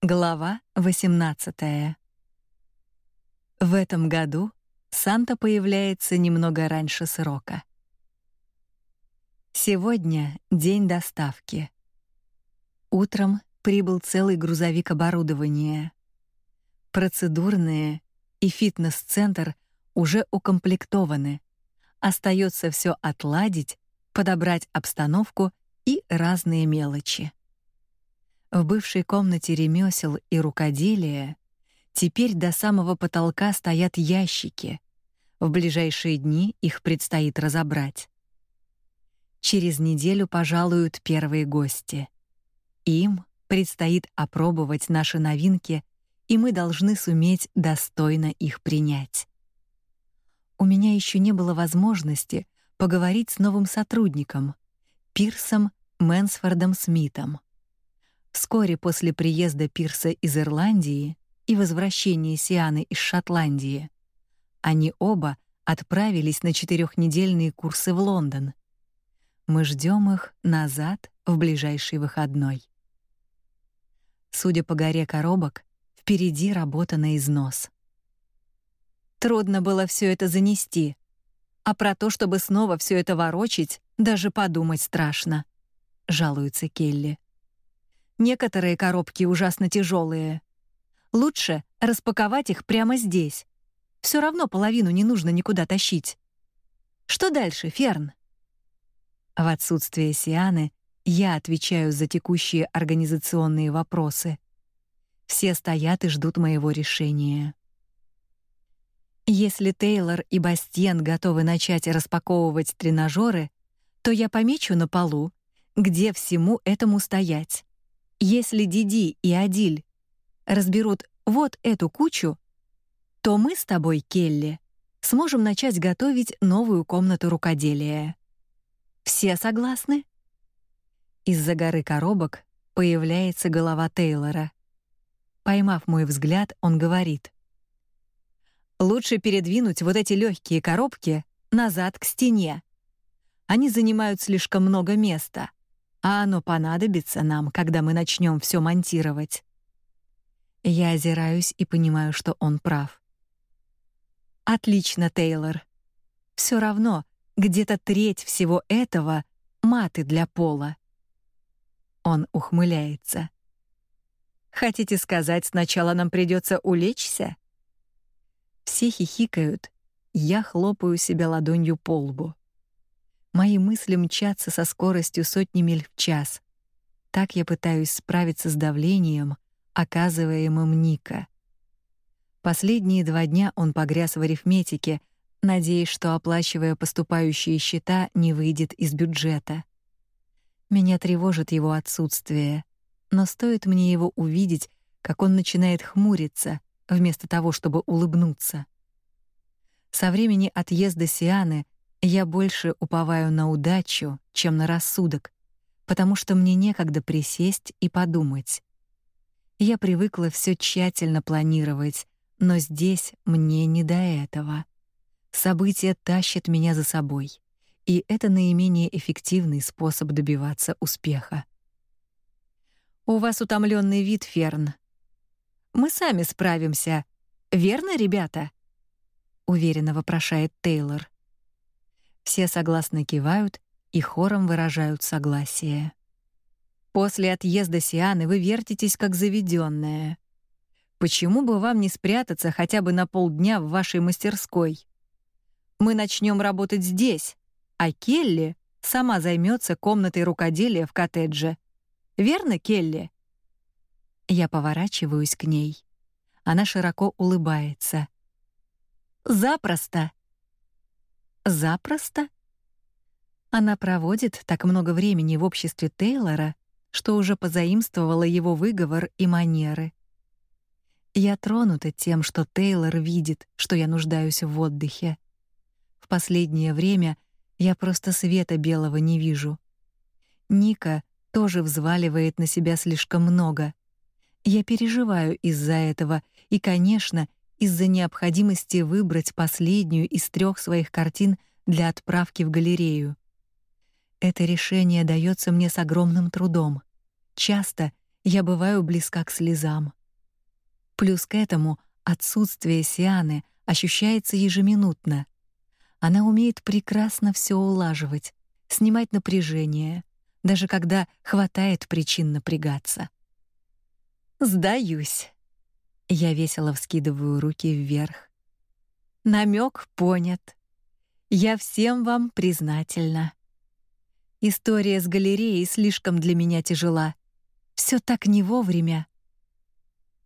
Глава 18. В этом году Санта появляется немного раньше срока. Сегодня день доставки. Утром прибыл целый грузовик оборудования. Процедурные и фитнес-центр уже укомплектованы. Остается все отладить, подобрать обстановку и разные мелочи. В бывшей комнате ремесел и рукоделия теперь до самого потолка стоят ящики. В ближайшие дни их предстоит разобрать. Через неделю пожалуют первые гости. Им предстоит опробовать наши новинки, и мы должны суметь достойно их принять. У меня еще не было возможности поговорить с новым сотрудником, Пирсом Мэнсфордом Смитом. Вскоре после приезда Пирса из Ирландии и возвращения Сианы из Шотландии они оба отправились на четырехнедельные курсы в Лондон. Мы ждем их назад в ближайший выходной. Судя по горе коробок, впереди работа на износ. Трудно было все это занести, а про то, чтобы снова все это ворочить, даже подумать страшно, жалуется Келли. Некоторые коробки ужасно тяжелые. Лучше распаковать их прямо здесь. Все равно половину не нужно никуда тащить. Что дальше, Ферн? В отсутствие Сианы я отвечаю за текущие организационные вопросы. Все стоят и ждут моего решения. Если Тейлор и Бастиен готовы начать распаковывать тренажеры, то я помечу на полу, где всему этому стоять. Если Диди и Адиль разберут вот эту кучу, то мы с тобой, Келли, сможем начать готовить новую комнату рукоделия. Все согласны? Из-за горы коробок появляется голова Тейлора. Поймав мой взгляд, он говорит: Лучше передвинуть вот эти легкие коробки назад к стене. Они занимают слишком много места а оно понадобится нам, когда мы начнем все монтировать. Я озираюсь и понимаю, что он прав. Отлично, Тейлор. Все равно, где-то треть всего этого маты для пола. Он ухмыляется. Хотите сказать, сначала нам придется улечься? Все хихикают. Я хлопаю себя ладонью по лбу. Мои мысли мчатся со скоростью сотни миль в час. Так я пытаюсь справиться с давлением, оказываемым Ника. Последние два дня он погряз в арифметике, надеясь, что оплачивая поступающие счета, не выйдет из бюджета. Меня тревожит его отсутствие, но стоит мне его увидеть, как он начинает хмуриться, вместо того, чтобы улыбнуться. Со времени отъезда Сианы я больше уповаю на удачу, чем на рассудок, потому что мне некогда присесть и подумать. Я привыкла все тщательно планировать, но здесь мне не до этого. События тащат меня за собой, и это наименее эффективный способ добиваться успеха. У вас утомленный вид, Ферн. Мы сами справимся. Верно, ребята? уверенно вопрошает Тейлор. Все согласно кивают и хором выражают согласие. После отъезда Сианы вы вертитесь как заведенная. Почему бы вам не спрятаться хотя бы на полдня в вашей мастерской? Мы начнем работать здесь, а Келли сама займется комнатой рукоделия в коттедже. Верно, Келли? Я поворачиваюсь к ней. Она широко улыбается. Запросто. Запросто? Она проводит так много времени в обществе Тейлора, что уже позаимствовала его выговор и манеры. Я тронута тем, что Тейлор видит, что я нуждаюсь в отдыхе. В последнее время я просто света белого не вижу. Ника тоже взваливает на себя слишком много. Я переживаю из-за этого и, конечно, из-за необходимости выбрать последнюю из трех своих картин для отправки в галерею. Это решение дается мне с огромным трудом. Часто я бываю близка к слезам. Плюс к этому отсутствие Сианы ощущается ежеминутно. Она умеет прекрасно все улаживать, снимать напряжение, даже когда хватает причин напрягаться. Сдаюсь. Я весело вскидываю руки вверх. Намек понят. Я всем вам признательна. История с галереей слишком для меня тяжела. Все так не вовремя.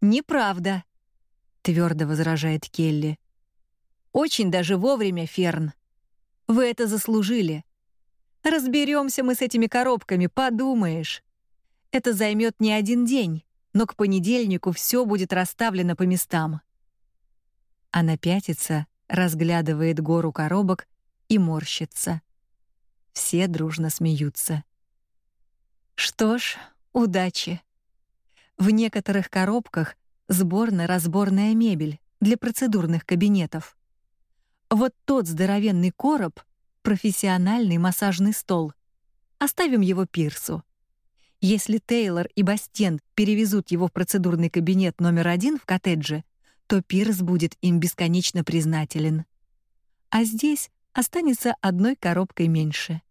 Неправда, твердо возражает Келли. Очень даже вовремя, Ферн. Вы это заслужили. Разберемся мы с этими коробками, подумаешь. Это займет не один день, но к понедельнику все будет расставлено по местам. Она пятится, разглядывает гору коробок и морщится. Все дружно смеются. Что ж, удачи. В некоторых коробках сборно-разборная мебель для процедурных кабинетов. Вот тот здоровенный короб — профессиональный массажный стол. Оставим его Пирсу. Если Тейлор и Бастен перевезут его в процедурный кабинет номер один в коттедже, то Пирс будет им бесконечно признателен. А здесь останется одной коробкой меньше.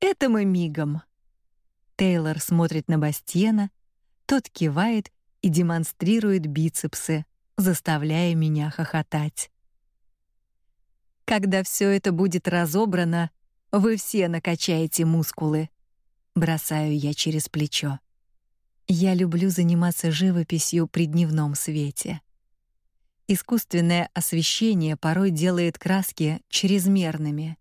Это мы мигом. Тейлор смотрит на Бастена, тот кивает и демонстрирует бицепсы, заставляя меня хохотать. Когда все это будет разобрано, вы все накачаете мускулы. Бросаю я через плечо. Я люблю заниматься живописью при дневном свете. Искусственное освещение порой делает краски чрезмерными.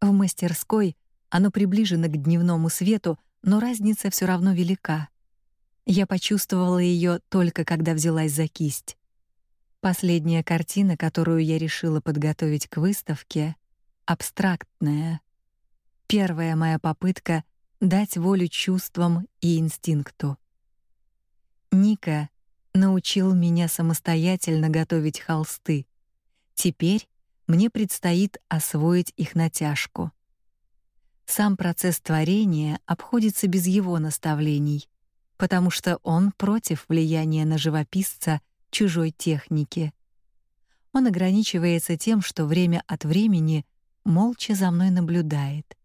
В мастерской оно приближено к дневному свету, но разница все равно велика. Я почувствовала ее только когда взялась за кисть. Последняя картина, которую я решила подготовить к выставке, абстрактная. Первая моя попытка дать волю чувствам и инстинкту. Ника научил меня самостоятельно готовить холсты. Теперь мне предстоит освоить их натяжку. Сам процесс творения обходится без его наставлений, потому что он против влияния на живописца чужой техники. Он ограничивается тем, что время от времени молча за мной наблюдает.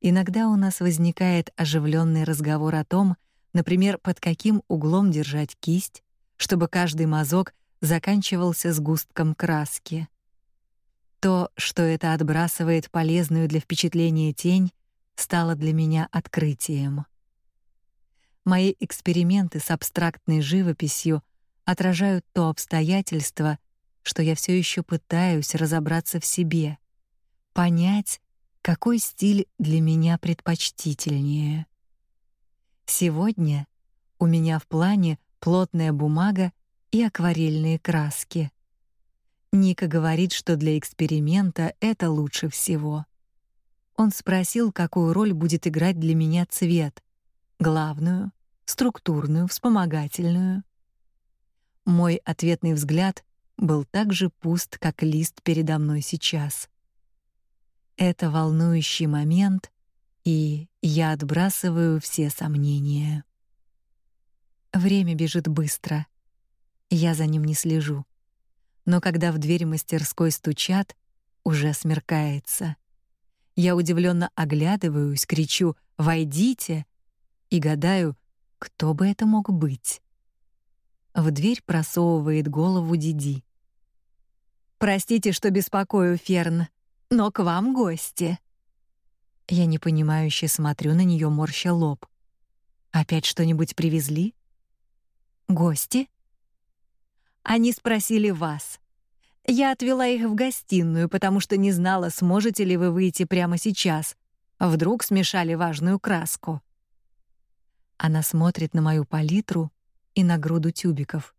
Иногда у нас возникает оживленный разговор о том, например, под каким углом держать кисть, чтобы каждый мазок заканчивался сгустком краски. То, что это отбрасывает полезную для впечатления тень, стало для меня открытием. Мои эксперименты с абстрактной живописью отражают то обстоятельство, что я все еще пытаюсь разобраться в себе, понять, какой стиль для меня предпочтительнее. Сегодня у меня в плане плотная бумага и акварельные краски. Ника говорит, что для эксперимента это лучше всего. Он спросил, какую роль будет играть для меня цвет: главную, структурную, вспомогательную. Мой ответный взгляд был так же пуст, как лист передо мной сейчас. Это волнующий момент, и я отбрасываю все сомнения. Время бежит быстро. Я за ним не слежу. Но когда в дверь мастерской стучат, уже смеркается. Я удивленно оглядываюсь, кричу: "Войдите!" и гадаю, кто бы это мог быть. В дверь просовывает голову Диди. Простите, что беспокою, Ферн, но к вам гости. Я непонимающе смотрю на нее, морща лоб. Опять что-нибудь привезли? Гости? Они спросили вас. Я отвела их в гостиную, потому что не знала, сможете ли вы выйти прямо сейчас. Вдруг смешали важную краску. Она смотрит на мою палитру, и на груду тюбиков.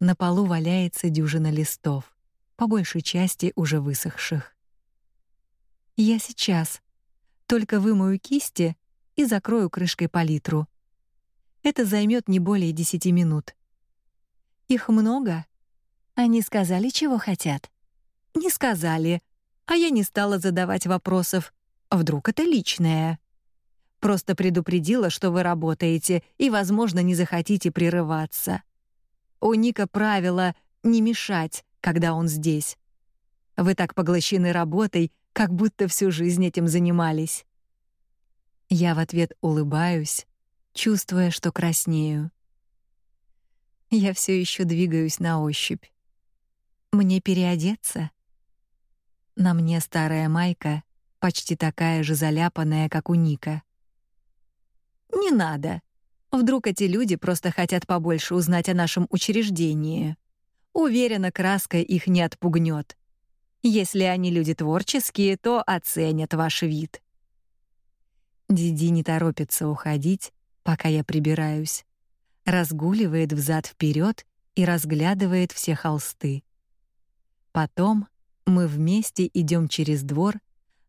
На полу валяется дюжина листов, по большей части уже высохших. Я сейчас только вымою кисти и закрою крышкой палитру. Это займет не более десяти минут. Их много. Они сказали, чего хотят. Не сказали, а я не стала задавать вопросов. Вдруг это личное. Просто предупредила, что вы работаете и, возможно, не захотите прерываться. У Ника правило не мешать, когда он здесь. Вы так поглощены работой, как будто всю жизнь этим занимались. Я в ответ улыбаюсь, чувствуя, что краснею. Я все еще двигаюсь на ощупь. Мне переодеться? На мне старая майка, почти такая же заляпанная, как у Ника. Не надо. Вдруг эти люди просто хотят побольше узнать о нашем учреждении. Уверена, краска их не отпугнет. Если они люди творческие, то оценят ваш вид. Диди не торопится уходить, пока я прибираюсь. Разгуливает взад вперед и разглядывает все холсты. Потом мы вместе идем через двор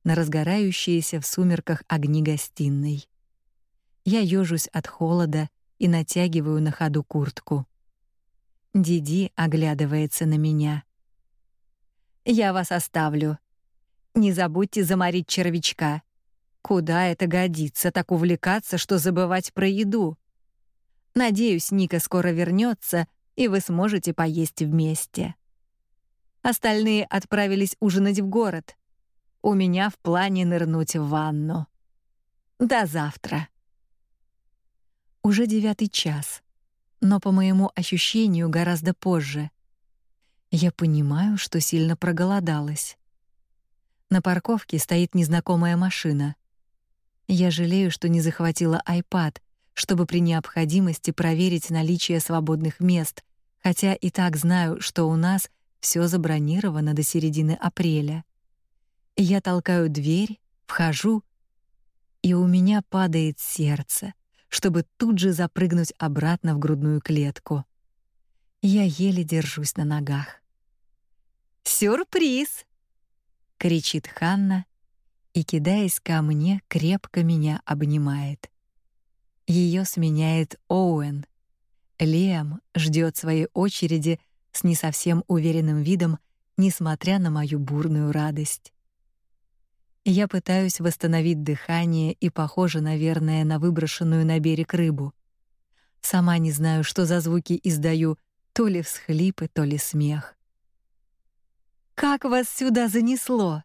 на разгорающиеся в сумерках огни гостиной. Я ёжусь от холода и натягиваю на ходу куртку. Диди оглядывается на меня. Я вас оставлю. Не забудьте заморить червячка. Куда это годится так увлекаться, что забывать про еду? Надеюсь, Ника скоро вернется, и вы сможете поесть вместе. Остальные отправились ужинать в город. У меня в плане нырнуть в ванну. До завтра. Уже девятый час, но по моему ощущению гораздо позже. Я понимаю, что сильно проголодалась. На парковке стоит незнакомая машина. Я жалею, что не захватила iPad, чтобы при необходимости проверить наличие свободных мест, хотя и так знаю, что у нас все забронировано до середины апреля. Я толкаю дверь, вхожу, и у меня падает сердце чтобы тут же запрыгнуть обратно в грудную клетку. Я еле держусь на ногах. «Сюрприз!» — кричит Ханна и, кидаясь ко мне, крепко меня обнимает. Ее сменяет Оуэн. Лиам ждет своей очереди с не совсем уверенным видом, несмотря на мою бурную радость. Я пытаюсь восстановить дыхание и похоже, наверное, на выброшенную на берег рыбу. Сама не знаю, что за звуки издаю, то ли всхлипы, то ли смех. Как вас сюда занесло?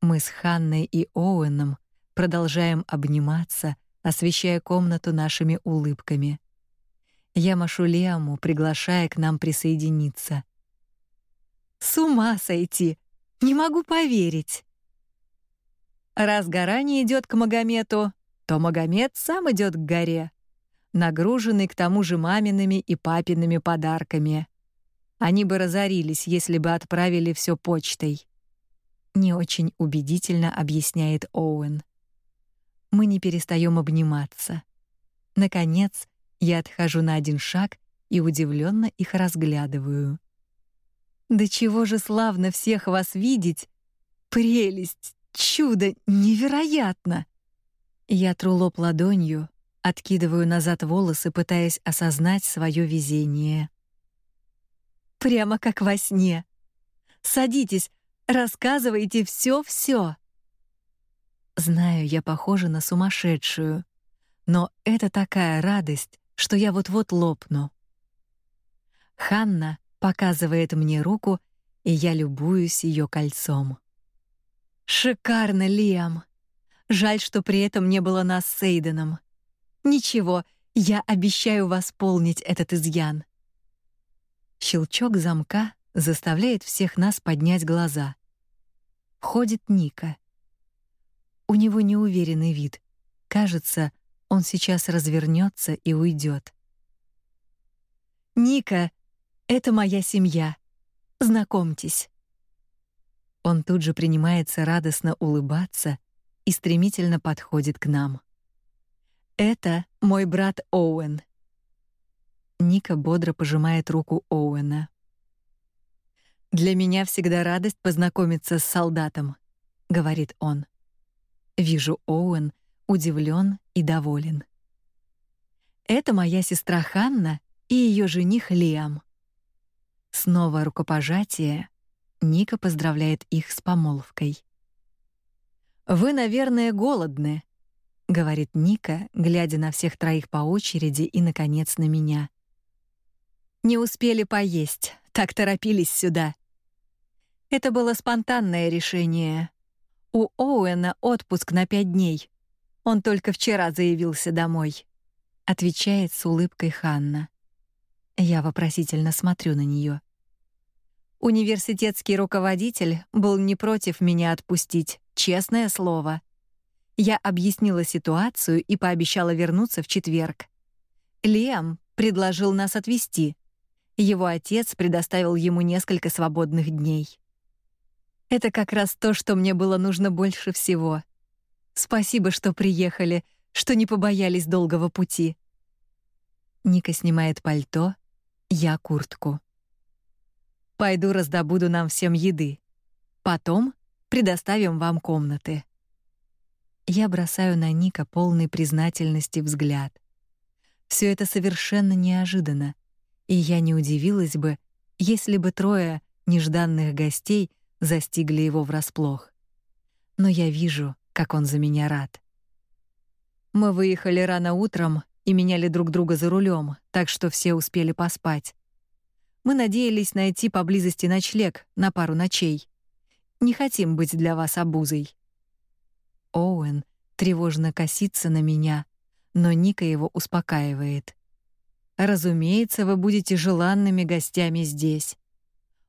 Мы с Ханной и Оуэном продолжаем обниматься, освещая комнату нашими улыбками. Я машу Лиаму, приглашая к нам присоединиться. С ума сойти! Не могу поверить. Раз гора не идет к Магомету, то Магомед сам идет к горе, нагруженный к тому же мамиными и папиными подарками. Они бы разорились, если бы отправили все почтой. Не очень убедительно объясняет Оуэн. Мы не перестаем обниматься. Наконец, я отхожу на один шаг и удивленно их разглядываю. Да чего же славно всех вас видеть! Прелесть, Чудо невероятно. Я тру лоб ладонью, откидываю назад волосы, пытаясь осознать свое везение. Прямо как во сне. Садитесь, рассказывайте все-все. Знаю, я похожа на сумасшедшую, но это такая радость, что я вот-вот лопну. Ханна показывает мне руку, и я любуюсь ее кольцом. Шикарно, Лиам. Жаль, что при этом не было нас с Эйденом. Ничего, я обещаю восполнить этот изъян. Щелчок замка заставляет всех нас поднять глаза. Входит Ника. У него неуверенный вид. Кажется, он сейчас развернется и уйдет. Ника, это моя семья. Знакомьтесь. Он тут же принимается радостно улыбаться и стремительно подходит к нам. Это мой брат Оуэн. Ника бодро пожимает руку Оуэна. Для меня всегда радость познакомиться с солдатом, говорит он. Вижу Оуэн удивлен и доволен. Это моя сестра Ханна и ее жених Лиам. Снова рукопожатие, Ника поздравляет их с помолвкой. Вы, наверное, голодны. говорит Ника, глядя на всех троих по очереди и наконец на меня. Не успели поесть, так торопились сюда. Это было спонтанное решение. У Оуэна отпуск на пять дней. Он только вчера заявился домой, отвечает с улыбкой Ханна. Я вопросительно смотрю на нее. Университетский руководитель был не против меня отпустить, честное слово. Я объяснила ситуацию и пообещала вернуться в четверг. Лиам предложил нас отвезти. Его отец предоставил ему несколько свободных дней. Это как раз то, что мне было нужно больше всего. Спасибо, что приехали, что не побоялись долгого пути. Ника снимает пальто, я куртку. Пойду раздобуду нам всем еды. Потом предоставим вам комнаты. Я бросаю на Ника полный признательности взгляд. Все это совершенно неожиданно, и я не удивилась бы, если бы трое нежданных гостей застигли его врасплох. Но я вижу, как он за меня рад. Мы выехали рано утром и меняли друг друга за рулем, так что все успели поспать. Мы надеялись найти поблизости ночлег на пару ночей. Не хотим быть для вас обузой. Оуэн тревожно косится на меня, но Ника его успокаивает. Разумеется, вы будете желанными гостями здесь.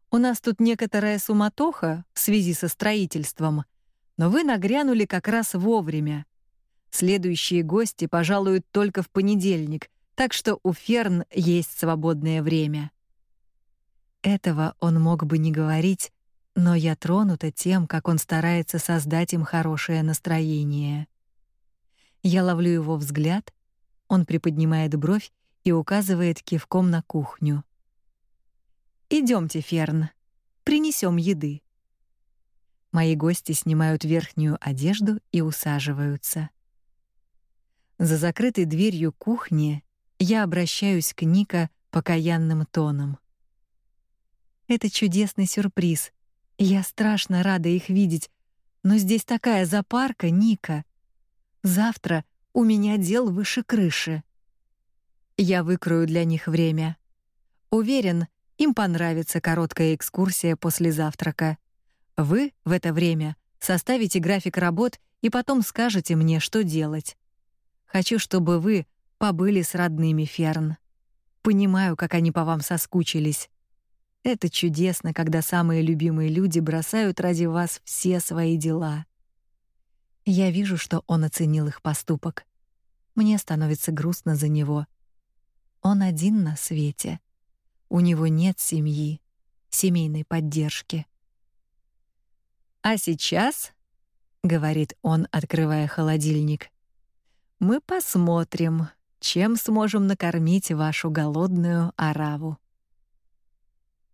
У нас тут некоторая суматоха в связи со строительством — но вы нагрянули как раз вовремя. Следующие гости пожалуют только в понедельник, так что у Ферн есть свободное время. Этого он мог бы не говорить, но я тронута тем, как он старается создать им хорошее настроение. Я ловлю его взгляд, он приподнимает бровь и указывает кивком на кухню. Идемте, Ферн, принесем еды. Мои гости снимают верхнюю одежду и усаживаются. За закрытой дверью кухни я обращаюсь к Ника покаянным тоном. Это чудесный сюрприз. Я страшно рада их видеть, но здесь такая запарка, Ника. Завтра у меня дел выше крыши. Я выкрою для них время. Уверен, им понравится короткая экскурсия после завтрака. Вы в это время составите график работ и потом скажете мне, что делать. Хочу, чтобы вы побыли с родными Ферн. Понимаю, как они по вам соскучились. Это чудесно, когда самые любимые люди бросают ради вас все свои дела. Я вижу, что он оценил их поступок. Мне становится грустно за него. Он один на свете. У него нет семьи, семейной поддержки. А сейчас, говорит он, открывая холодильник, мы посмотрим, чем сможем накормить вашу голодную ораву.